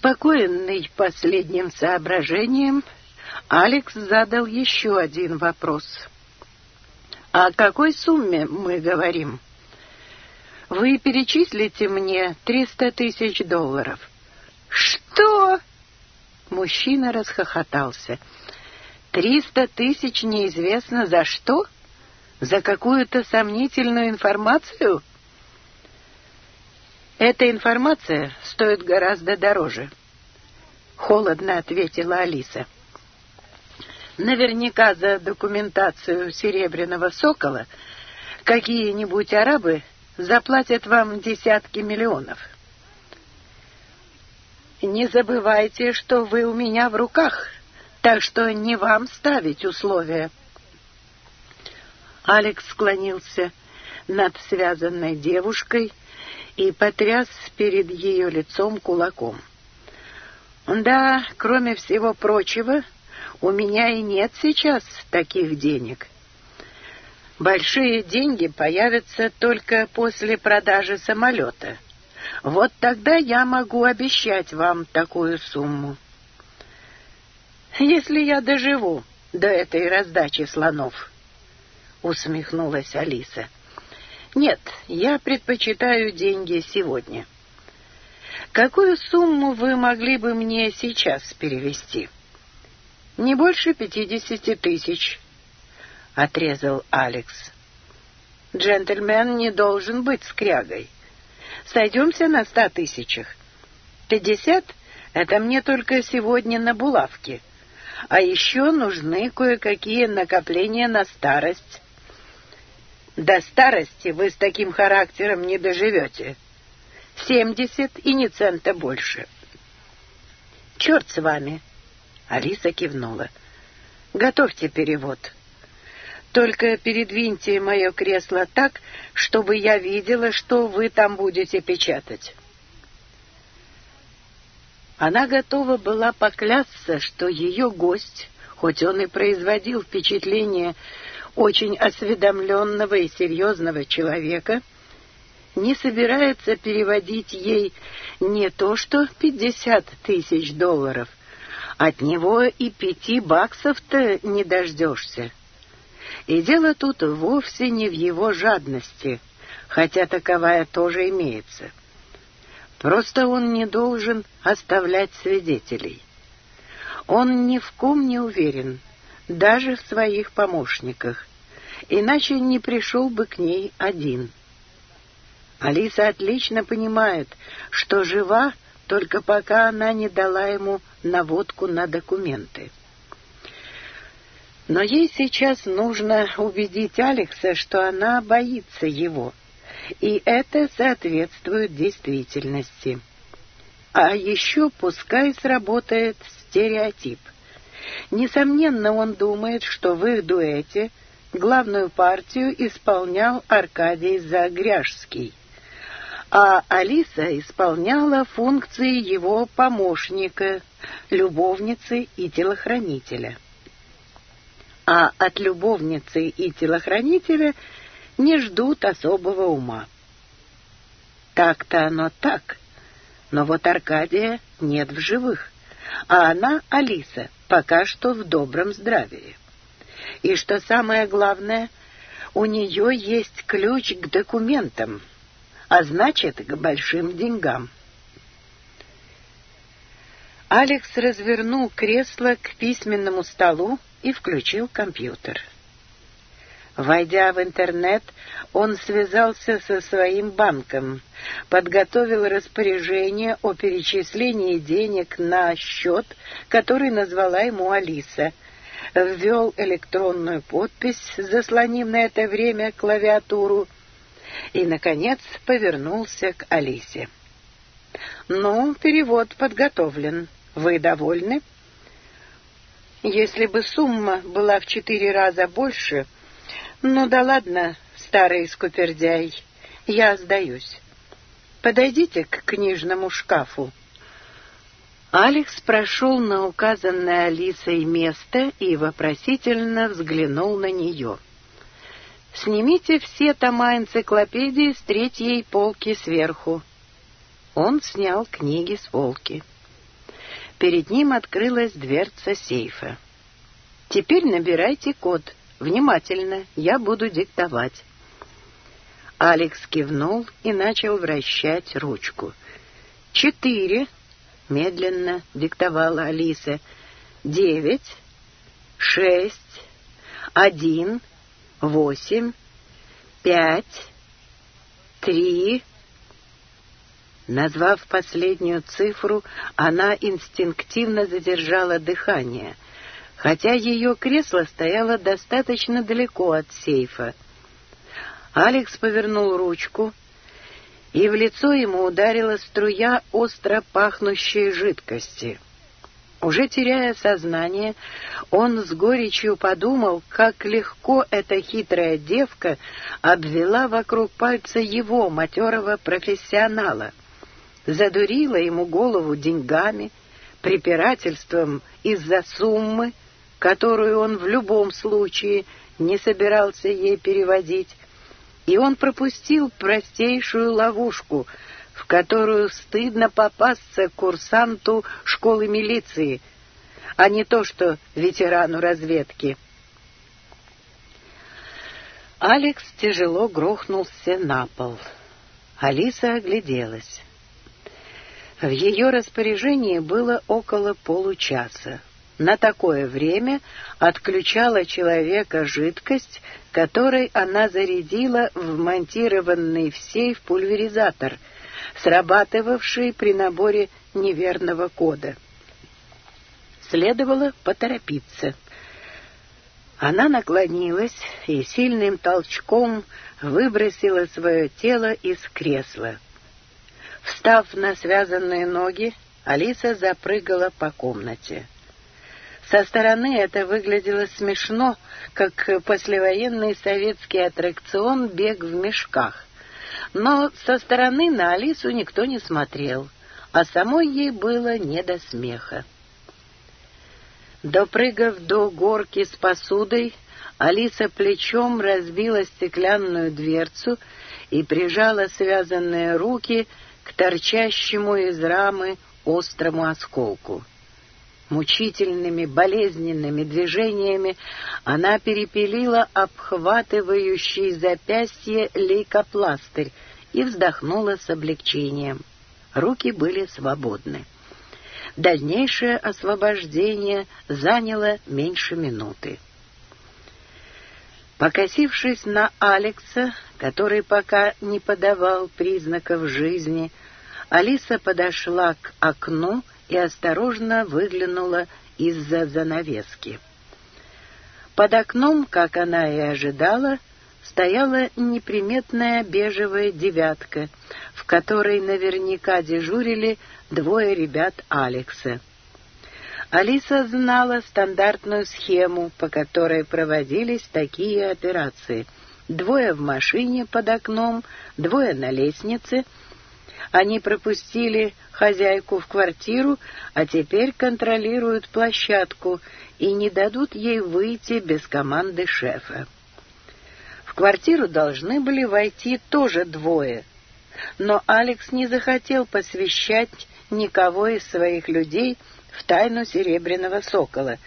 Успокоенный последним соображением, Алекс задал еще один вопрос. «О какой сумме мы говорим?» «Вы перечислите мне триста тысяч долларов». «Что?» Мужчина расхохотался. «Триста тысяч неизвестно за что? За какую-то сомнительную информацию?» «Эта информация стоит гораздо дороже», — холодно ответила Алиса. «Наверняка за документацию «Серебряного сокола» какие-нибудь арабы заплатят вам десятки миллионов». «Не забывайте, что вы у меня в руках, так что не вам ставить условия». Алекс склонился над связанной девушкой, — и потряс перед ее лицом кулаком. «Да, кроме всего прочего, у меня и нет сейчас таких денег. Большие деньги появятся только после продажи самолета. Вот тогда я могу обещать вам такую сумму». «Если я доживу до этой раздачи слонов», — усмехнулась Алиса. — нет, я предпочитаю деньги сегодня. Какую сумму вы могли бы мне сейчас перевести? Не больше пятидесяти тысяч, — отрезал Алекс. Джентльмен не должен быть скрягой. Сойдемся на ста тысячах. Пятьдесят — это мне только сегодня на булавке. А еще нужны кое-какие накопления на старость. До старости вы с таким характером не доживете. Семьдесят и ни цента больше. Черт с вами. Алиса кивнула. Готовьте перевод. Только передвиньте мое кресло так, чтобы я видела, что вы там будете печатать. Она готова была поклясться, что ее гость, хоть он и производил впечатление очень осведомленного и серьезного человека, не собирается переводить ей не то что пятьдесят тысяч долларов, от него и пяти баксов-то не дождешься. И дело тут вовсе не в его жадности, хотя таковая тоже имеется. Просто он не должен оставлять свидетелей. Он ни в ком не уверен, даже в своих помощниках, иначе не пришел бы к ней один. Алиса отлично понимает, что жива, только пока она не дала ему наводку на документы. Но ей сейчас нужно убедить Алекса, что она боится его, и это соответствует действительности. А еще пускай сработает стереотип — Несомненно, он думает, что в их дуэте главную партию исполнял Аркадий Загряжский, а Алиса исполняла функции его помощника, любовницы и телохранителя. А от любовницы и телохранителя не ждут особого ума. Так-то оно так, но вот Аркадия нет в живых а она — Алиса, пока что в добром здравии. И что самое главное, у нее есть ключ к документам, а значит, к большим деньгам. Алекс развернул кресло к письменному столу и включил компьютер. Войдя в интернет, он связался со своим банком, подготовил распоряжение о перечислении денег на счет, который назвала ему Алиса, ввел электронную подпись, заслонив на это время клавиатуру, и, наконец, повернулся к Алисе. «Ну, перевод подготовлен. Вы довольны?» «Если бы сумма была в четыре раза больше», ну да ладно, старый скупердяй, я сдаюсь. Подойдите к книжному шкафу. Алекс прошел на указанное Алисой место и вопросительно взглянул на нее. «Снимите все тома энциклопедии с третьей полки сверху». Он снял книги с полки. Перед ним открылась дверца сейфа. «Теперь набирайте код», внимательно, я буду диктовать». Алекс кивнул и начал вращать ручку. «Четыре», — медленно диктовала Алиса, — «девять, шесть, один, восемь, пять, три». Назвав последнюю цифру, она инстинктивно задержала дыхание — хотя ее кресло стояло достаточно далеко от сейфа. Алекс повернул ручку, и в лицо ему ударила струя остро пахнущей жидкости. Уже теряя сознание, он с горечью подумал, как легко эта хитрая девка обвела вокруг пальца его, матерого профессионала. Задурила ему голову деньгами, препирательством из-за суммы — которую он в любом случае не собирался ей переводить, и он пропустил простейшую ловушку, в которую стыдно попасться курсанту школы милиции, а не то что ветерану разведки. Алекс тяжело грохнулся на пол. Алиса огляделась. В ее распоряжении было около получаса на такое время отключала человека жидкость, которой она зарядила вмонтированный в сейф пульверизатор, срабатывавший при наборе неверного кода. Следовало поторопиться. Она наклонилась и сильным толчком выбросила свое тело из кресла. Встав на связанные ноги, Алиса запрыгала по комнате. Со стороны это выглядело смешно, как послевоенный советский аттракцион «Бег в мешках». Но со стороны на Алису никто не смотрел, а самой ей было не до смеха. Допрыгав до горки с посудой, Алиса плечом разбила стеклянную дверцу и прижала связанные руки к торчащему из рамы острому осколку мучительными, болезненными движениями она перепилила обхватывающий запястье лейкопластырь и вздохнула с облегчением. Руки были свободны. Дальнейшее освобождение заняло меньше минуты. Покосившись на Алекса, который пока не подавал признаков жизни, Алиса подошла к окну и, и осторожно выглянула из-за занавески. Под окном, как она и ожидала, стояла неприметная бежевая девятка, в которой наверняка дежурили двое ребят Алекса. Алиса знала стандартную схему, по которой проводились такие операции. Двое в машине под окном, двое на лестнице — они пропустили хозяйку в квартиру, а теперь контролируют площадку и не дадут ей выйти без команды шефа. В квартиру должны были войти тоже двое, но Алекс не захотел посвящать никого из своих людей в тайну Серебряного Сокола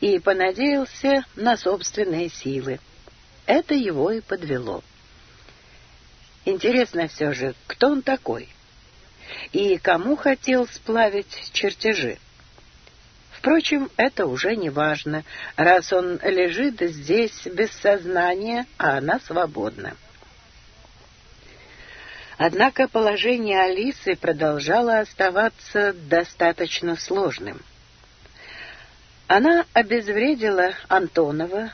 и понадеялся на собственные силы. Это его и подвело. Интересно все же, кто он такой? — и кому хотел сплавить чертежи. Впрочем, это уже не важно, раз он лежит здесь без сознания, а она свободна. Однако положение Алисы продолжало оставаться достаточно сложным. Она обезвредила Антонова,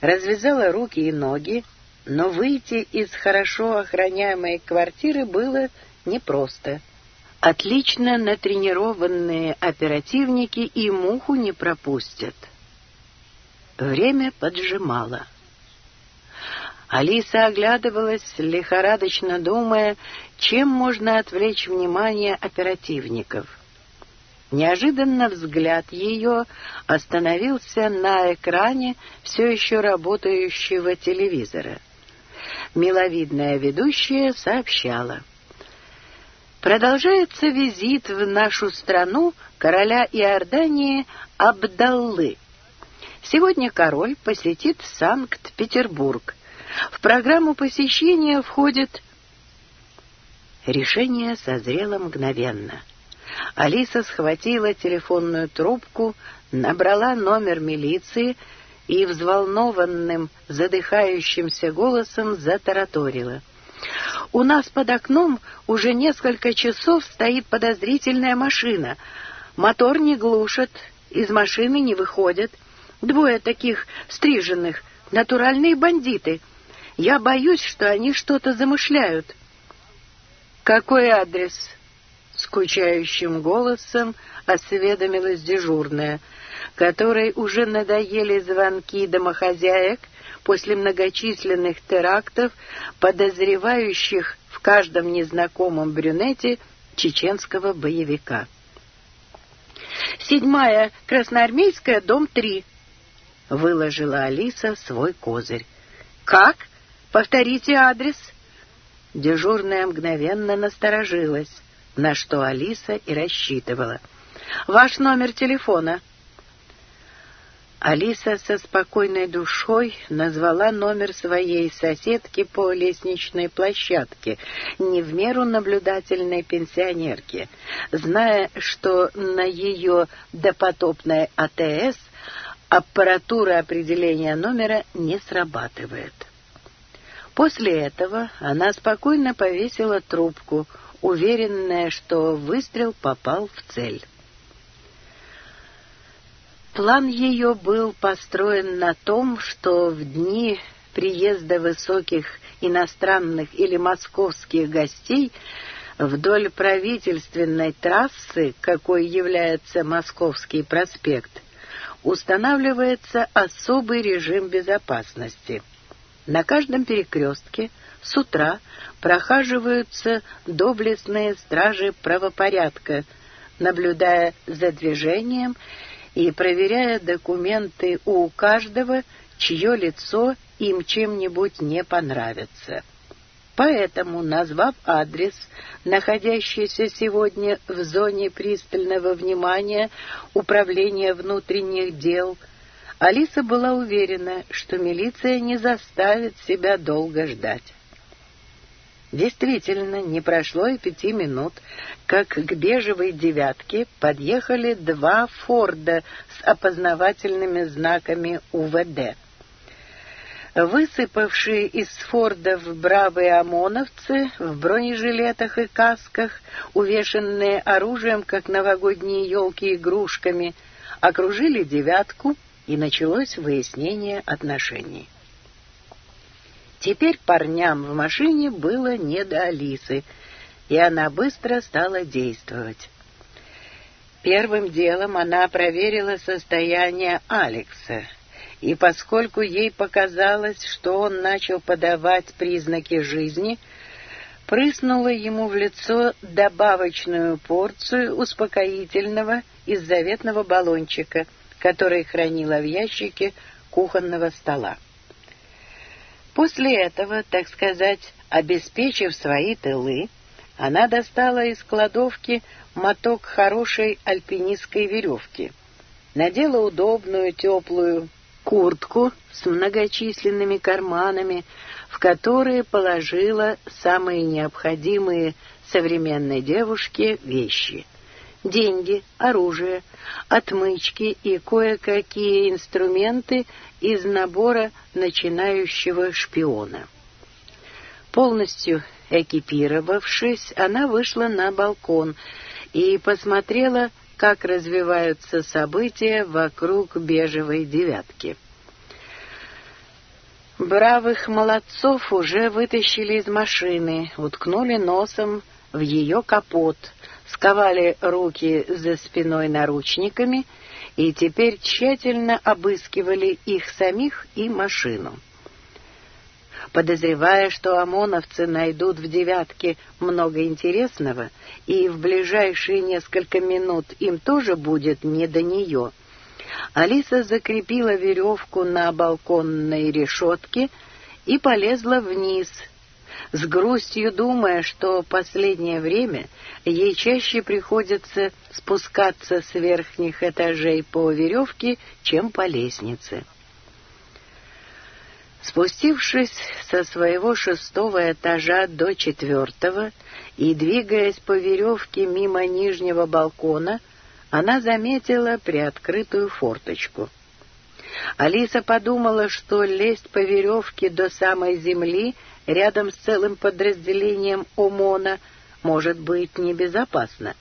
развязала руки и ноги, но выйти из хорошо охраняемой квартиры было непросто — Отлично натренированные оперативники и муху не пропустят. Время поджимало. Алиса оглядывалась, лихорадочно думая, чем можно отвлечь внимание оперативников. Неожиданно взгляд ее остановился на экране все еще работающего телевизора. Миловидная ведущая сообщала — Продолжается визит в нашу страну короля Иордании Абдаллы. Сегодня король посетит Санкт-Петербург. В программу посещения входит... Решение созрело мгновенно. Алиса схватила телефонную трубку, набрала номер милиции и взволнованным, задыхающимся голосом затараторила — у нас под окном уже несколько часов стоит подозрительная машина. Мотор не глушит, из машины не выходят. Двое таких стриженных, натуральные бандиты. Я боюсь, что они что-то замышляют. «Какой адрес?» — скучающим голосом осведомилась дежурная, которой уже надоели звонки домохозяек, после многочисленных терактов, подозревающих в каждом незнакомом брюнете чеченского боевика. «Седьмая, Красноармейская, дом 3», — выложила Алиса свой козырь. «Как? Повторите адрес». Дежурная мгновенно насторожилась, на что Алиса и рассчитывала. «Ваш номер телефона», — Алиса со спокойной душой назвала номер своей соседки по лестничной площадке, не в меру наблюдательной пенсионерки, зная, что на ее допотопной АТС аппаратура определения номера не срабатывает. После этого она спокойно повесила трубку, уверенная, что выстрел попал в цель. План ее был построен на том, что в дни приезда высоких иностранных или московских гостей вдоль правительственной трассы, какой является Московский проспект, устанавливается особый режим безопасности. На каждом перекрестке с утра прохаживаются доблестные стражи правопорядка, наблюдая за движением и и проверяя документы у каждого, чье лицо им чем-нибудь не понравится. Поэтому, назвав адрес, находящийся сегодня в зоне пристального внимания Управления внутренних дел, Алиса была уверена, что милиция не заставит себя долго ждать. Действительно, не прошло и пяти минут, как к бежевой «девятке» подъехали два «Форда» с опознавательными знаками УВД. Высыпавшие из фордов бравые ОМОНовцы в бронежилетах и касках, увешанные оружием, как новогодние елки игрушками, окружили «девятку», и началось выяснение отношений. Теперь парням в машине было не до Алисы, и она быстро стала действовать. Первым делом она проверила состояние Алекса, и поскольку ей показалось, что он начал подавать признаки жизни, прыснула ему в лицо добавочную порцию успокоительного из заветного баллончика, который хранила в ящике кухонного стола. После этого, так сказать, обеспечив свои тылы, она достала из кладовки моток хорошей альпинистской веревки, надела удобную теплую куртку с многочисленными карманами, в которые положила самые необходимые современной девушке вещи. Деньги, оружие, отмычки и кое-какие инструменты из набора начинающего шпиона. Полностью экипировавшись, она вышла на балкон и посмотрела, как развиваются события вокруг бежевой девятки. Бравых молодцов уже вытащили из машины, уткнули носом в ее капот, сковали руки за спиной наручниками — и теперь тщательно обыскивали их самих и машину. Подозревая, что ОМОНовцы найдут в «девятке» много интересного, и в ближайшие несколько минут им тоже будет не до нее, Алиса закрепила веревку на балконной решетке и полезла вниз — с грустью думая, что последнее время ей чаще приходится спускаться с верхних этажей по веревке, чем по лестнице. Спустившись со своего шестого этажа до четвертого и двигаясь по веревке мимо нижнего балкона, она заметила приоткрытую форточку — Алиса подумала, что лезть по веревке до самой земли рядом с целым подразделением ОМОНа может быть небезопасно.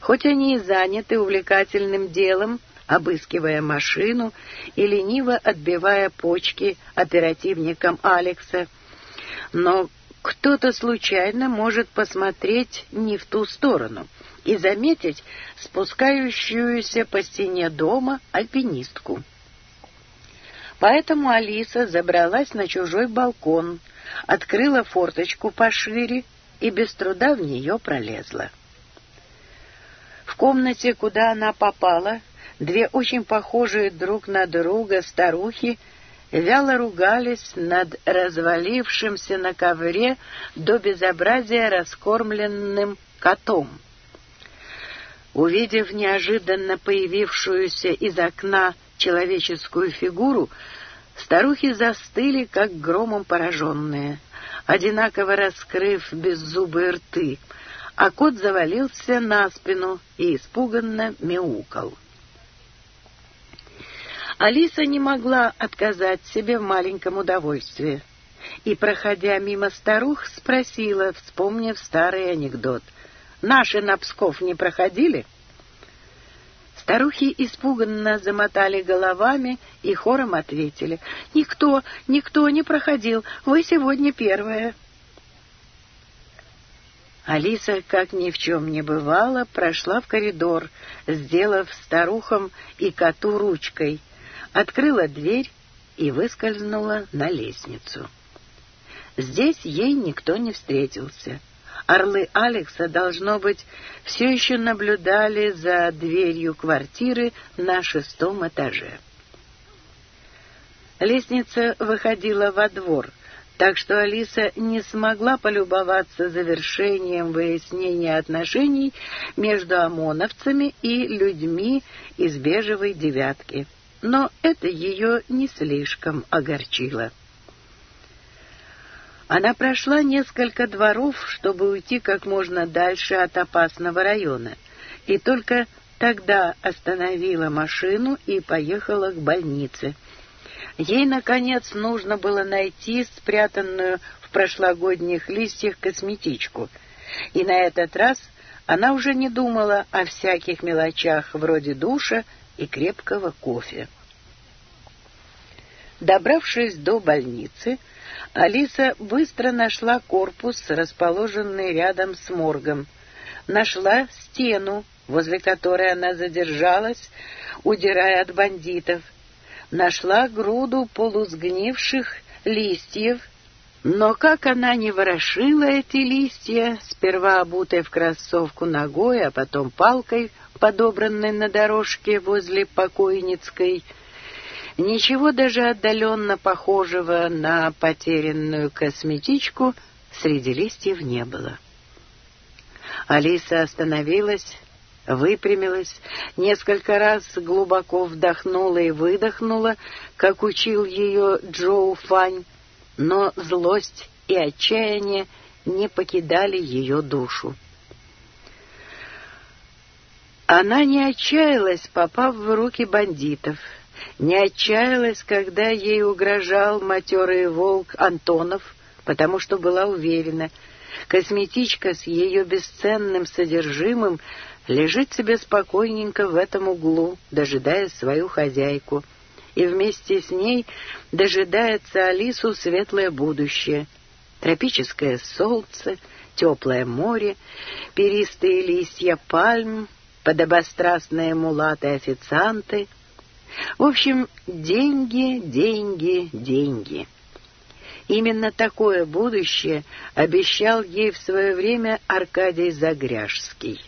Хоть они и заняты увлекательным делом, обыскивая машину и лениво отбивая почки оперативникам Алекса, но кто-то случайно может посмотреть не в ту сторону и заметить спускающуюся по стене дома альпинистку поэтому Алиса забралась на чужой балкон, открыла форточку пошире и без труда в нее пролезла. В комнате, куда она попала, две очень похожие друг на друга старухи вяло ругались над развалившимся на ковре до безобразия раскормленным котом. Увидев неожиданно появившуюся из окна человеческую фигуру, старухи застыли, как громом пораженные, одинаково раскрыв беззубые рты, а кот завалился на спину и испуганно мяукал. Алиса не могла отказать себе в маленьком удовольствии и, проходя мимо старух, спросила, вспомнив старый анекдот. «Наши на Псков не проходили?» Старухи испуганно замотали головами и хором ответили. «Никто, никто не проходил. Вы сегодня первая». Алиса, как ни в чем не бывало, прошла в коридор, сделав старухам и коту ручкой, открыла дверь и выскользнула на лестницу. Здесь ей никто не встретился — Орлы Алекса, должно быть, все еще наблюдали за дверью квартиры на шестом этаже. Лестница выходила во двор, так что Алиса не смогла полюбоваться завершением выяснения отношений между ОМОНовцами и людьми из «Бежевой девятки». Но это ее не слишком огорчило. Она прошла несколько дворов, чтобы уйти как можно дальше от опасного района, и только тогда остановила машину и поехала к больнице. Ей, наконец, нужно было найти спрятанную в прошлогодних листьях косметичку, и на этот раз она уже не думала о всяких мелочах вроде душа и крепкого кофе. Добравшись до больницы, Алиса быстро нашла корпус, расположенный рядом с моргом. Нашла стену, возле которой она задержалась, удирая от бандитов. Нашла груду полусгнивших листьев, но как она не ворошила эти листья, сперва обутая в кроссовку ногой, а потом палкой, подобранной на дорожке возле покойницкой, — ничего даже отдаленно похожего на потерянную косметичку среди листьев не было. Алиса остановилась, выпрямилась, несколько раз глубоко вдохнула и выдохнула, как учил ее Джоу Фань, но злость и отчаяние не покидали ее душу. Она не отчаялась, попав в руки бандитов — не отчаялась, когда ей угрожал матерый волк Антонов, потому что была уверена, косметичка с ее бесценным содержимым лежит себе спокойненько в этом углу, дожидая свою хозяйку, и вместе с ней дожидается Алису светлое будущее, тропическое солнце, теплое море, перистые листья пальм, подобострастные мулаты-официанты — в общем, деньги, деньги, деньги. Именно такое будущее обещал ей в свое время Аркадий Загряжский.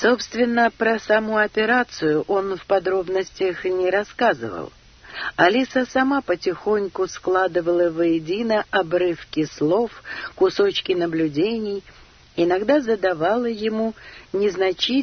Собственно, про саму операцию он в подробностях не рассказывал. Алиса сама потихоньку складывала воедино обрывки слов, кусочки наблюдений, иногда задавала ему незначительные,